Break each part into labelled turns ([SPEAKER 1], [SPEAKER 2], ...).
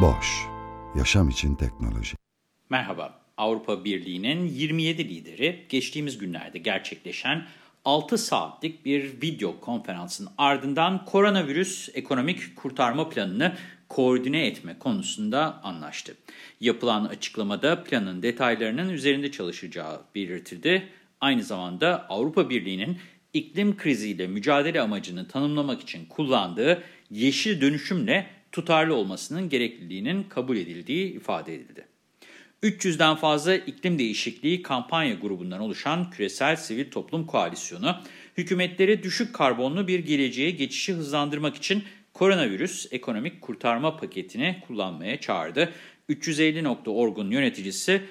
[SPEAKER 1] Boş, yaşam için teknoloji.
[SPEAKER 2] Merhaba, Avrupa Birliği'nin 27 lideri geçtiğimiz günlerde gerçekleşen 6 saatlik bir video konferansın ardından koronavirüs ekonomik kurtarma planını koordine etme konusunda anlaştı. Yapılan açıklamada planın detaylarının üzerinde çalışacağı belirtildi. Aynı zamanda Avrupa Birliği'nin iklim kriziyle mücadele amacını tanımlamak için kullandığı yeşil dönüşümle tutarlı olmasının gerekliliğinin kabul edildiği ifade edildi. 300'den fazla iklim değişikliği kampanya grubundan oluşan küresel sivil toplum koalisyonu, hükümetleri düşük karbonlu bir geleceğe geçişi hızlandırmak için koronavirüs ekonomik kurtarma paketini kullanmaya çağırdı. 350.org'un yöneticisi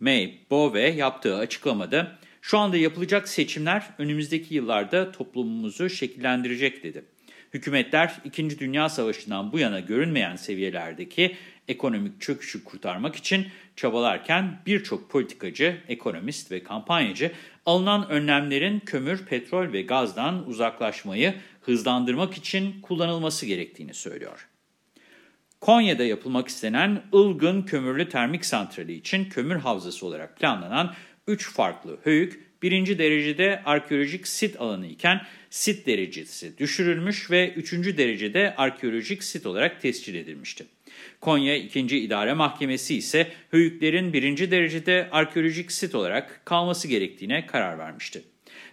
[SPEAKER 2] May Bove yaptığı açıklamada, şu anda yapılacak seçimler önümüzdeki yıllarda toplumumuzu şekillendirecek dedi. Hükümetler 2. Dünya Savaşı'ndan bu yana görünmeyen seviyelerdeki ekonomik çöküşü kurtarmak için çabalarken birçok politikacı, ekonomist ve kampanyacı alınan önlemlerin kömür, petrol ve gazdan uzaklaşmayı hızlandırmak için kullanılması gerektiğini söylüyor. Konya'da yapılmak istenen Ilgın Kömürlü Termik Santrali için kömür havzası olarak planlanan 3 farklı höyük birinci derecede arkeolojik sit alanı iken sit derecesi düşürülmüş ve üçüncü derecede arkeolojik sit olarak tescil edilmişti. Konya 2. İdare Mahkemesi ise höyüklerin birinci derecede arkeolojik sit olarak kalması gerektiğine karar vermişti.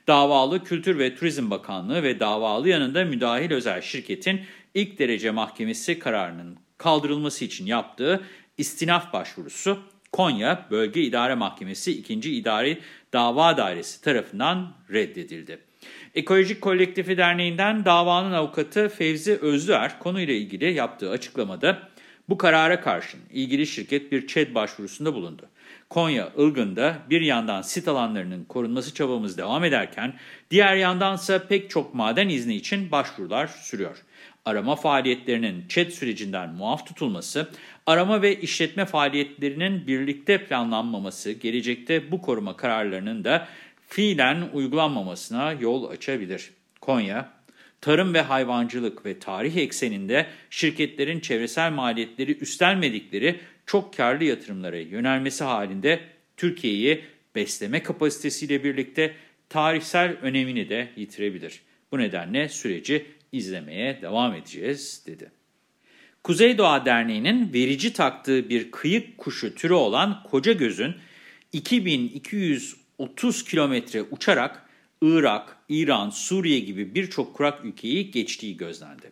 [SPEAKER 2] Davalı Kültür ve Turizm Bakanlığı ve davalı yanında müdahil özel şirketin ilk derece mahkemesi kararının kaldırılması için yaptığı istinaf başvurusu Konya Bölge İdare Mahkemesi 2. İdari Dava Dairesi tarafından reddedildi. Ekolojik Kolektifi Derneği'nden davanın avukatı Fevzi Özlüer konuyla ilgili yaptığı açıklamada bu karara karşın ilgili şirket bir ÇED başvurusunda bulundu. Konya Ilgın'da bir yandan sit alanlarının korunması çabamız devam ederken diğer yandansa pek çok maden izni için başvurular sürüyor. Arama faaliyetlerinin ÇED sürecinden muaf tutulması, arama ve işletme faaliyetlerinin birlikte planlanmaması gelecekte bu koruma kararlarının da fiilen uygulanmamasına yol açabilir. Konya, tarım ve hayvancılık ve tarih ekseninde şirketlerin çevresel maliyetleri üstlenmedikleri çok karlı yatırımlara yönelmesi halinde Türkiye'yi besleme kapasitesiyle birlikte tarihsel önemini de yitirebilir. Bu nedenle süreci izlemeye devam edeceğiz, dedi. Kuzeydoğa Derneği'nin verici taktığı bir kıyık kuşu türü olan koca gözün 2230 kilometre uçarak Irak, İran, Suriye gibi birçok kurak ülkeyi geçtiği gözlendi.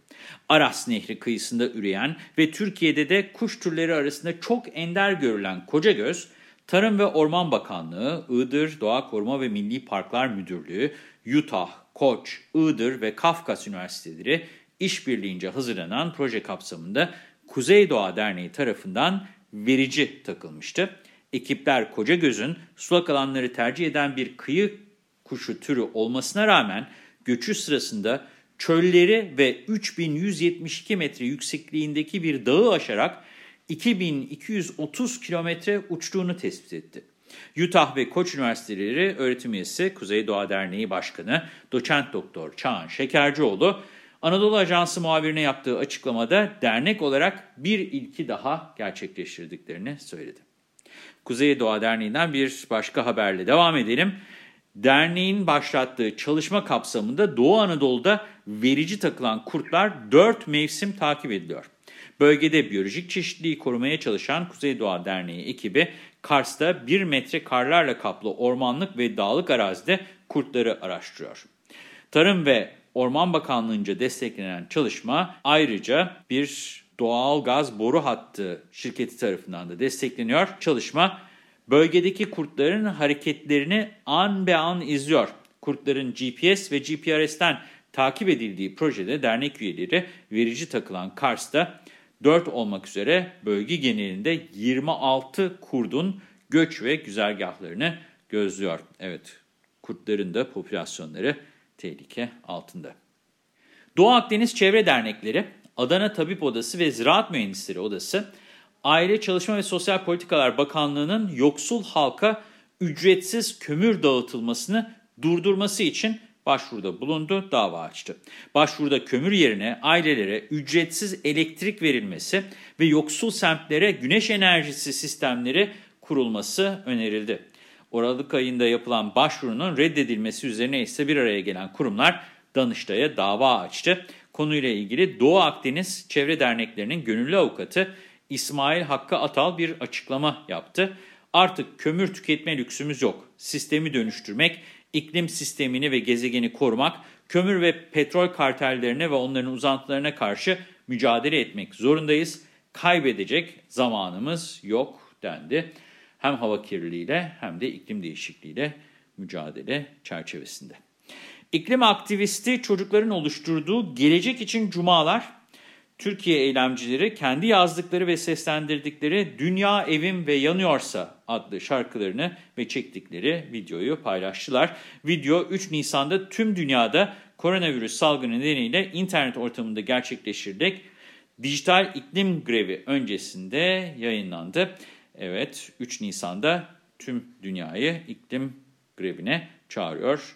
[SPEAKER 2] Aras Nehri kıyısında üreyen ve Türkiye'de de kuş türleri arasında çok ender görülen koca göz, Tarım ve Orman Bakanlığı, Iğdır Doğa Koruma ve Milli Parklar Müdürlüğü, Utah, Koç, Iğdır ve Kafkas Üniversiteleri işbirliğince hazırlanan proje kapsamında Kuzey Doğa Derneği tarafından verici takılmıştı. Ekipler Kocagöz'ün sulak alanları tercih eden bir kıyı kuşu türü olmasına rağmen göçü sırasında çölleri ve 3172 metre yüksekliğindeki bir dağı aşarak 2230 kilometre uçtuğunu tespit etti. Utah ve Koç Üniversiteleri öğretim üyesi Kuzey Doğa Derneği Başkanı Doçent Doktor Çağan Şekercioğlu, Anadolu Ajansı muhabirine yaptığı açıklamada dernek olarak bir ilki daha gerçekleştirdiklerini söyledi. Kuzey Doğa Derneği'nden bir başka haberle devam edelim. Derneğin başlattığı çalışma kapsamında Doğu Anadolu'da verici takılan kurtlar 4 mevsim takip ediliyor. Bölgede biyolojik çeşitliliği korumaya çalışan Kuzey Doğa Derneği ekibi Kars'ta 1 metre karlarla kaplı ormanlık ve dağlık arazide kurtları araştırıyor. Tarım ve Orman Bakanlığı'nca desteklenen çalışma ayrıca bir doğal gaz boru hattı şirketi tarafından da destekleniyor. Çalışma bölgedeki kurtların hareketlerini an be an izliyor. Kurtların GPS ve GPRS'ten Takip edildiği projede dernek üyeleri verici takılan Kars'ta 4 olmak üzere bölge genelinde 26 kurdun göç ve güzergahlarını gözlüyor. Evet, kurtların da popülasyonları tehlike altında. Doğu Akdeniz Çevre Dernekleri, Adana Tabip Odası ve Ziraat Mühendisleri Odası, Aile Çalışma ve Sosyal Politikalar Bakanlığı'nın yoksul halka ücretsiz kömür dağıtılmasını durdurması için başvuruda bulundu, dava açtı. Başvuruda kömür yerine ailelere ücretsiz elektrik verilmesi ve yoksul semtlere güneş enerjisi sistemleri kurulması önerildi. Aralık ayında yapılan başvurunun reddedilmesi üzerine ise bir araya gelen kurumlar Danıştay'a dava açtı. Konuyla ilgili Doğu Akdeniz Çevre Derneklerinin gönüllü avukatı İsmail Hakkı Atal bir açıklama yaptı. Artık kömür tüketme lüksümüz yok. Sistemi dönüştürmek, iklim sistemini ve gezegeni korumak, kömür ve petrol kartellerine ve onların uzantılarına karşı mücadele etmek zorundayız. Kaybedecek zamanımız yok dendi. Hem hava kirliliğiyle hem de iklim değişikliğiyle mücadele çerçevesinde. İklim aktivisti çocukların oluşturduğu Gelecek için Cumalar, Türkiye eylemcileri kendi yazdıkları ve seslendirdikleri Dünya Evim ve Yanıyorsa adlı şarkılarını ve çektikleri videoyu paylaştılar. Video 3 Nisan'da tüm dünyada koronavirüs salgını nedeniyle internet ortamında gerçekleştirdik. Dijital iklim grevi öncesinde yayınlandı. Evet 3 Nisan'da tüm dünyayı iklim grevine çağırıyor